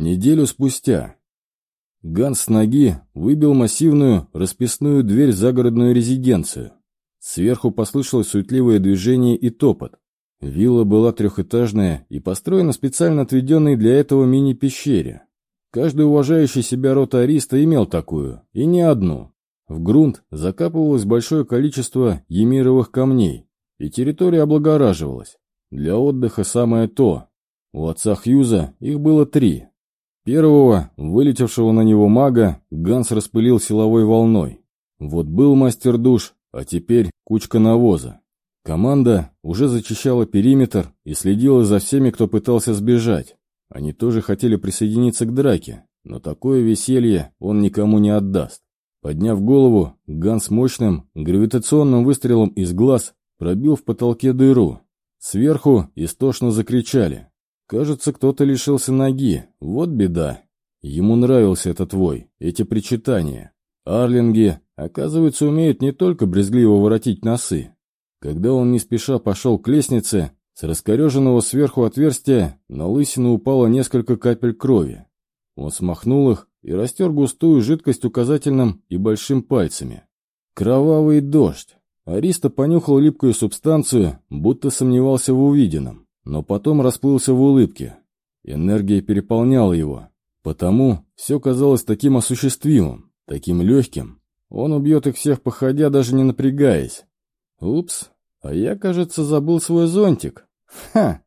Неделю спустя. Ганс с ноги выбил массивную расписную дверь в загородную резиденцию. Сверху послышалось суетливое движение и топот. Вилла была трехэтажная и построена специально отведенной для этого мини-пещере. Каждый уважающий себя ротариста имел такую, и не одну. В грунт закапывалось большое количество емировых камней, и территория облагораживалась. Для отдыха самое то. У отца Хьюза их было три. Первого, вылетевшего на него мага, Ганс распылил силовой волной. Вот был мастер-душ, а теперь кучка навоза. Команда уже зачищала периметр и следила за всеми, кто пытался сбежать. Они тоже хотели присоединиться к драке, но такое веселье он никому не отдаст. Подняв голову, Ганс мощным гравитационным выстрелом из глаз пробил в потолке дыру. Сверху истошно закричали. Кажется, кто-то лишился ноги. Вот беда. Ему нравился этот вой, эти причитания. Арлинги, оказывается, умеют не только брезгливо воротить носы. Когда он не спеша пошел к лестнице, с раскореженного сверху отверстия на лысину упало несколько капель крови. Он смахнул их и растер густую жидкость указательным и большим пальцами. Кровавый дождь. Ариста понюхал липкую субстанцию, будто сомневался в увиденном но потом расплылся в улыбке. Энергия переполняла его. Потому все казалось таким осуществимым, таким легким. Он убьет их всех походя, даже не напрягаясь. Упс, а я, кажется, забыл свой зонтик. Ха!